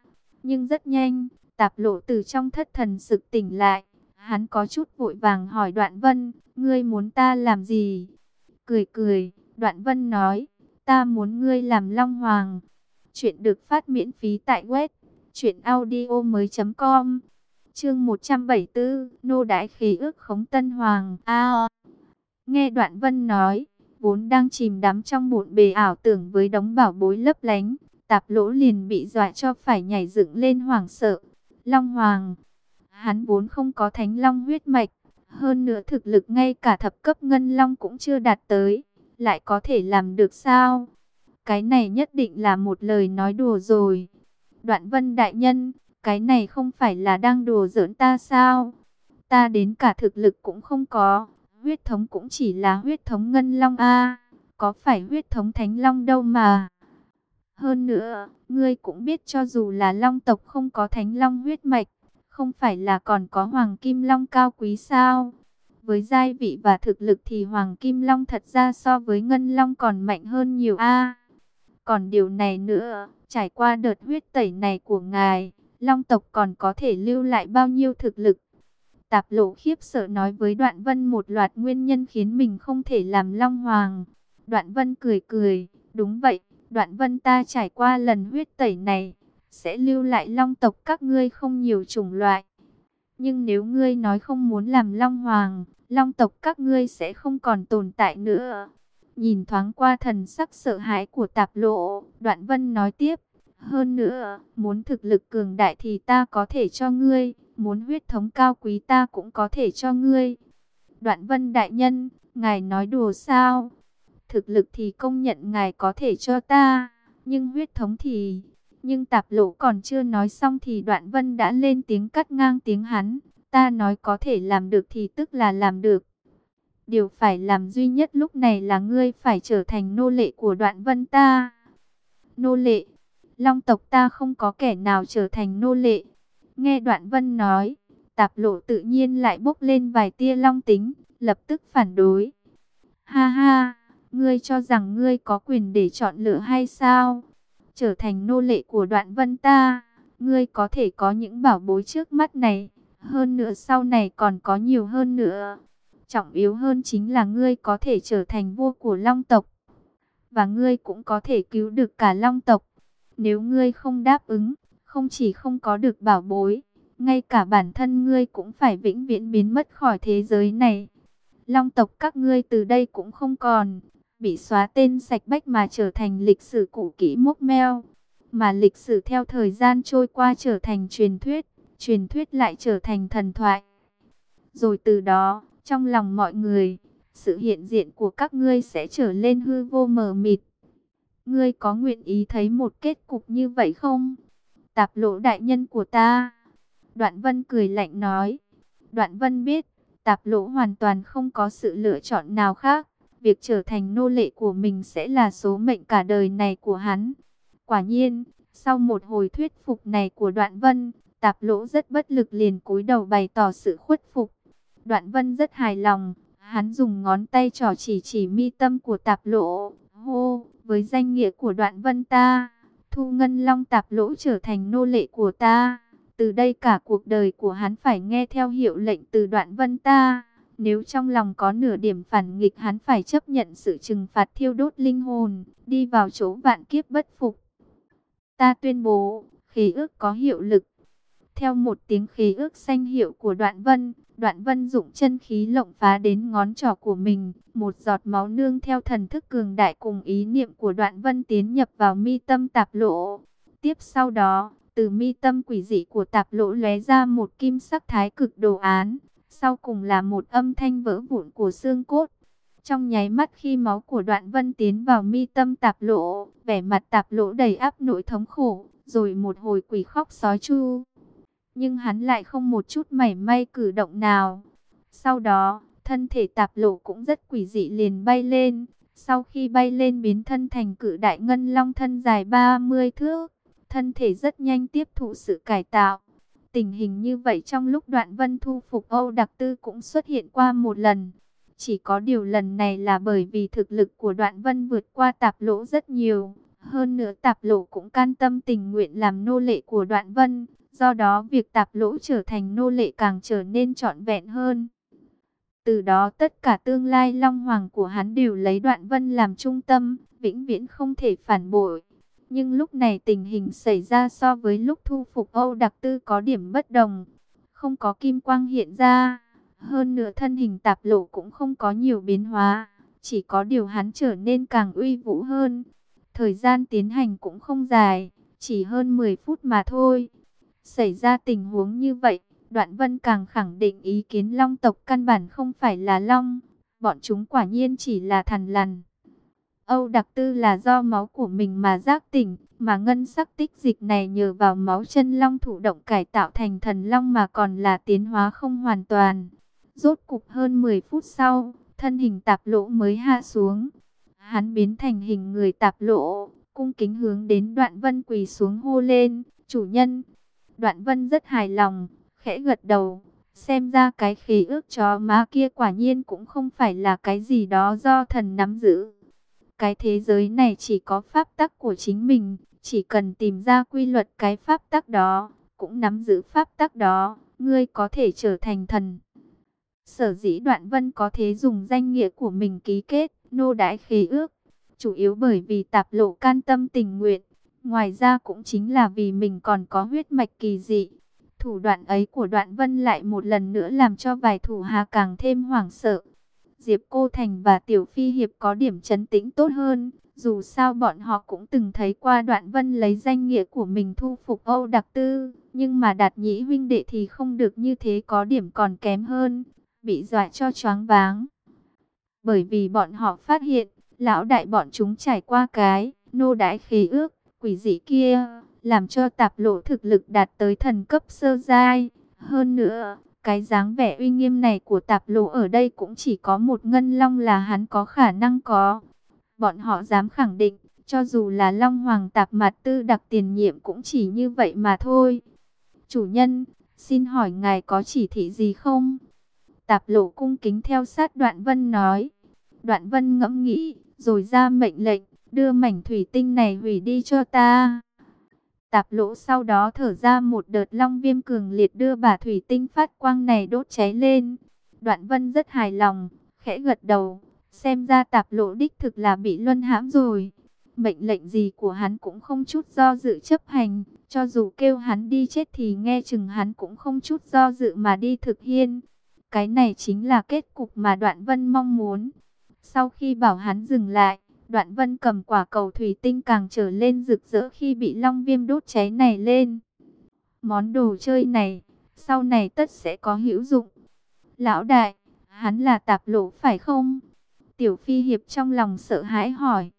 Nhưng rất nhanh, tạp lộ từ trong thất thần sực tỉnh lại. Hắn có chút vội vàng hỏi Đoạn Vân, ngươi muốn ta làm gì? Cười cười, Đoạn Vân nói, ta muốn ngươi làm Long Hoàng. Chuyện được phát miễn phí tại web truyệnaudiomoi.com. Chương 174, nô đãi khí ước khống Tân Hoàng. A. nghe Đoạn Vân nói, vốn đang chìm đắm trong bộn bề ảo tưởng với đống bảo bối lấp lánh, tạp lỗ liền bị dọa cho phải nhảy dựng lên hoảng sợ. Long Hoàng, hắn vốn không có thánh long huyết mạch, hơn nữa thực lực ngay cả thập cấp ngân long cũng chưa đạt tới, lại có thể làm được sao? Cái này nhất định là một lời nói đùa rồi. Đoạn vân đại nhân, cái này không phải là đang đùa giỡn ta sao? Ta đến cả thực lực cũng không có, huyết thống cũng chỉ là huyết thống ngân long a, có phải huyết thống thánh long đâu mà. Hơn nữa, ngươi cũng biết cho dù là long tộc không có thánh long huyết mạch, không phải là còn có hoàng kim long cao quý sao? Với giai vị và thực lực thì hoàng kim long thật ra so với ngân long còn mạnh hơn nhiều a. còn điều này nữa, trải qua đợt huyết tẩy này của ngài, long tộc còn có thể lưu lại bao nhiêu thực lực? Tạp lộ khiếp sợ nói với Đoạn Vân một loạt nguyên nhân khiến mình không thể làm Long Hoàng. Đoạn Vân cười cười, đúng vậy, Đoạn Vân ta trải qua lần huyết tẩy này, sẽ lưu lại Long tộc các ngươi không nhiều chủng loại. Nhưng nếu ngươi nói không muốn làm Long Hoàng, Long tộc các ngươi sẽ không còn tồn tại nữa. Nhìn thoáng qua thần sắc sợ hãi của tạp lộ, Đoạn Vân nói tiếp, hơn nữa, muốn thực lực cường đại thì ta có thể cho ngươi, muốn huyết thống cao quý ta cũng có thể cho ngươi. Đoạn vân đại nhân, ngài nói đùa sao? Thực lực thì công nhận ngài có thể cho ta, nhưng huyết thống thì... Nhưng tạp lộ còn chưa nói xong thì đoạn vân đã lên tiếng cắt ngang tiếng hắn. Ta nói có thể làm được thì tức là làm được. Điều phải làm duy nhất lúc này là ngươi phải trở thành nô lệ của đoạn vân ta. Nô lệ, long tộc ta không có kẻ nào trở thành nô lệ. Nghe đoạn vân nói, tạp lộ tự nhiên lại bốc lên vài tia long tính, lập tức phản đối. Ha ha, ngươi cho rằng ngươi có quyền để chọn lựa hay sao? Trở thành nô lệ của đoạn vân ta, ngươi có thể có những bảo bối trước mắt này, hơn nữa sau này còn có nhiều hơn nữa. Trọng yếu hơn chính là ngươi có thể trở thành vua của long tộc. Và ngươi cũng có thể cứu được cả long tộc. Nếu ngươi không đáp ứng, không chỉ không có được bảo bối, ngay cả bản thân ngươi cũng phải vĩnh viễn biến mất khỏi thế giới này. Long tộc các ngươi từ đây cũng không còn, bị xóa tên sạch bách mà trở thành lịch sử cũ kỹ mốc meo. Mà lịch sử theo thời gian trôi qua trở thành truyền thuyết, truyền thuyết lại trở thành thần thoại. Rồi từ đó, trong lòng mọi người, sự hiện diện của các ngươi sẽ trở lên hư vô mờ mịt. Ngươi có nguyện ý thấy một kết cục như vậy không? tạp lỗ đại nhân của ta. Đoạn vân cười lạnh nói. Đoạn vân biết, tạp lỗ hoàn toàn không có sự lựa chọn nào khác. Việc trở thành nô lệ của mình sẽ là số mệnh cả đời này của hắn. Quả nhiên, sau một hồi thuyết phục này của đoạn vân, tạp lỗ rất bất lực liền cúi đầu bày tỏ sự khuất phục. Đoạn vân rất hài lòng, hắn dùng ngón tay trỏ chỉ chỉ mi tâm của tạp lỗ, hô, với danh nghĩa của đoạn vân ta thu ngân long tạp lỗ trở thành nô lệ của ta. Từ đây cả cuộc đời của hắn phải nghe theo hiệu lệnh từ đoạn vân ta. Nếu trong lòng có nửa điểm phản nghịch hắn phải chấp nhận sự trừng phạt thiêu đốt linh hồn, đi vào chỗ vạn kiếp bất phục. Ta tuyên bố, khí ước có hiệu lực. Theo một tiếng khí ước xanh hiệu của đoạn vân, đoạn vân dụng chân khí lộng phá đến ngón trỏ của mình. Một giọt máu nương theo thần thức cường đại cùng ý niệm của đoạn vân tiến nhập vào mi tâm tạp lỗ. Tiếp sau đó, từ mi tâm quỷ dị của tạp lỗ lóe ra một kim sắc thái cực đồ án. Sau cùng là một âm thanh vỡ vụn của xương cốt. Trong nháy mắt khi máu của đoạn vân tiến vào mi tâm tạp lỗ, vẻ mặt tạp lỗ đầy áp nỗi thống khổ, rồi một hồi quỷ khóc sói chu. Nhưng hắn lại không một chút mảy may cử động nào. Sau đó, thân thể tạp lỗ cũng rất quỷ dị liền bay lên. Sau khi bay lên biến thân thành cự đại ngân long thân dài 30 thước, thân thể rất nhanh tiếp thụ sự cải tạo. Tình hình như vậy trong lúc đoạn vân thu phục Âu Đặc Tư cũng xuất hiện qua một lần. Chỉ có điều lần này là bởi vì thực lực của đoạn vân vượt qua tạp lỗ rất nhiều. Hơn nữa tạp lỗ cũng can tâm tình nguyện làm nô lệ của đoạn vân. Do đó việc tạp lỗ trở thành nô lệ càng trở nên trọn vẹn hơn. Từ đó tất cả tương lai long hoàng của hắn đều lấy đoạn vân làm trung tâm, vĩnh viễn không thể phản bội. Nhưng lúc này tình hình xảy ra so với lúc thu phục Âu Đặc Tư có điểm bất đồng. Không có kim quang hiện ra. Hơn nữa thân hình tạp lộ cũng không có nhiều biến hóa. Chỉ có điều hắn trở nên càng uy vũ hơn. Thời gian tiến hành cũng không dài. Chỉ hơn 10 phút mà thôi. Xảy ra tình huống như vậy. Đoạn vân càng khẳng định ý kiến long tộc căn bản không phải là long. Bọn chúng quả nhiên chỉ là thần lằn. Âu đặc tư là do máu của mình mà giác tỉnh, mà ngân sắc tích dịch này nhờ vào máu chân long thủ động cải tạo thành thần long mà còn là tiến hóa không hoàn toàn. Rốt cục hơn 10 phút sau, thân hình tạp lỗ mới hạ xuống. Hắn biến thành hình người tạp lỗ, cung kính hướng đến đoạn vân quỳ xuống hô lên, chủ nhân. Đoạn vân rất hài lòng, khẽ gật đầu, xem ra cái khí ước chó má kia quả nhiên cũng không phải là cái gì đó do thần nắm giữ. Cái thế giới này chỉ có pháp tắc của chính mình, chỉ cần tìm ra quy luật cái pháp tắc đó, cũng nắm giữ pháp tắc đó, ngươi có thể trở thành thần. Sở dĩ đoạn vân có thể dùng danh nghĩa của mình ký kết, nô đãi khế ước, chủ yếu bởi vì tạp lộ can tâm tình nguyện, ngoài ra cũng chính là vì mình còn có huyết mạch kỳ dị. Thủ đoạn ấy của đoạn vân lại một lần nữa làm cho vài thủ hạ càng thêm hoảng sợ. Diệp Cô Thành và Tiểu Phi Hiệp có điểm chấn tĩnh tốt hơn. Dù sao bọn họ cũng từng thấy qua đoạn vân lấy danh nghĩa của mình thu phục Âu Đặc Tư. Nhưng mà đạt nhĩ huynh đệ thì không được như thế có điểm còn kém hơn. Bị dọa cho choáng váng. Bởi vì bọn họ phát hiện, lão đại bọn chúng trải qua cái, nô đãi khí ước, quỷ dị kia, làm cho tạp lộ thực lực đạt tới thần cấp sơ giai. Hơn nữa, cái dáng vẻ uy nghiêm này của tạp lộ ở đây cũng chỉ có một ngân long là hắn có khả năng có. Bọn họ dám khẳng định, cho dù là long hoàng tạp mặt tư đặc tiền nhiệm cũng chỉ như vậy mà thôi. Chủ nhân, xin hỏi ngài có chỉ thị gì không? Tạp lộ cung kính theo sát đoạn vân nói. Đoạn vân ngẫm nghĩ, rồi ra mệnh lệnh, đưa mảnh thủy tinh này hủy đi cho ta. Tạp lỗ sau đó thở ra một đợt long viêm cường liệt đưa bà thủy tinh phát quang này đốt cháy lên. Đoạn vân rất hài lòng, khẽ gật đầu, xem ra tạp lỗ đích thực là bị luân hãm rồi. Mệnh lệnh gì của hắn cũng không chút do dự chấp hành, cho dù kêu hắn đi chết thì nghe chừng hắn cũng không chút do dự mà đi thực hiện. Cái này chính là kết cục mà đoạn vân mong muốn. Sau khi bảo hắn dừng lại, Đoạn vân cầm quả cầu thủy tinh càng trở lên rực rỡ khi bị long viêm đốt cháy này lên. Món đồ chơi này, sau này tất sẽ có hữu dụng. Lão đại, hắn là tạp lộ phải không? Tiểu phi hiệp trong lòng sợ hãi hỏi.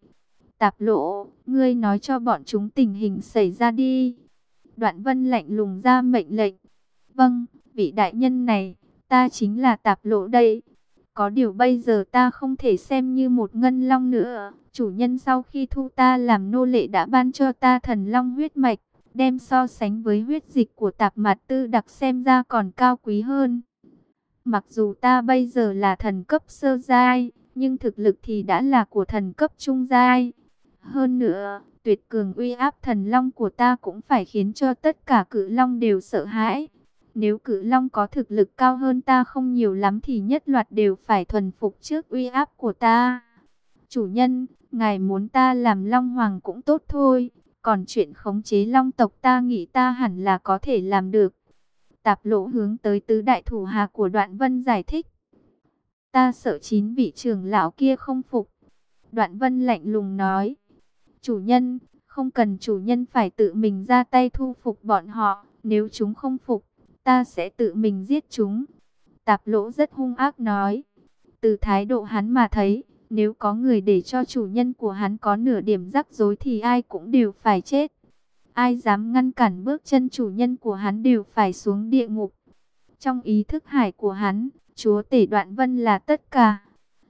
Tạp lộ, ngươi nói cho bọn chúng tình hình xảy ra đi. Đoạn vân lạnh lùng ra mệnh lệnh. Vâng, vị đại nhân này, ta chính là tạp lộ đây. Có điều bây giờ ta không thể xem như một ngân long nữa. Chủ nhân sau khi thu ta làm nô lệ đã ban cho ta thần long huyết mạch. Đem so sánh với huyết dịch của tạp mặt tư đặc xem ra còn cao quý hơn. Mặc dù ta bây giờ là thần cấp sơ giai, nhưng thực lực thì đã là của thần cấp trung giai. Hơn nữa, tuyệt cường uy áp thần long của ta cũng phải khiến cho tất cả cự long đều sợ hãi. Nếu cự long có thực lực cao hơn ta không nhiều lắm thì nhất loạt đều phải thuần phục trước uy áp của ta. Chủ nhân, ngài muốn ta làm long hoàng cũng tốt thôi. Còn chuyện khống chế long tộc ta nghĩ ta hẳn là có thể làm được. Tạp lỗ hướng tới tứ đại thủ hà của đoạn vân giải thích. Ta sợ chín vị trưởng lão kia không phục. Đoạn vân lạnh lùng nói. Chủ nhân, không cần chủ nhân phải tự mình ra tay thu phục bọn họ. Nếu chúng không phục, ta sẽ tự mình giết chúng. Tạp lỗ rất hung ác nói. Từ thái độ hắn mà thấy, nếu có người để cho chủ nhân của hắn có nửa điểm rắc rối thì ai cũng đều phải chết. Ai dám ngăn cản bước chân chủ nhân của hắn đều phải xuống địa ngục. Trong ý thức hải của hắn, chúa tể đoạn vân là tất cả.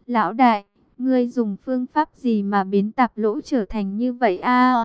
Lão đại, ngươi dùng phương pháp gì mà biến tạp lỗ trở thành như vậy a?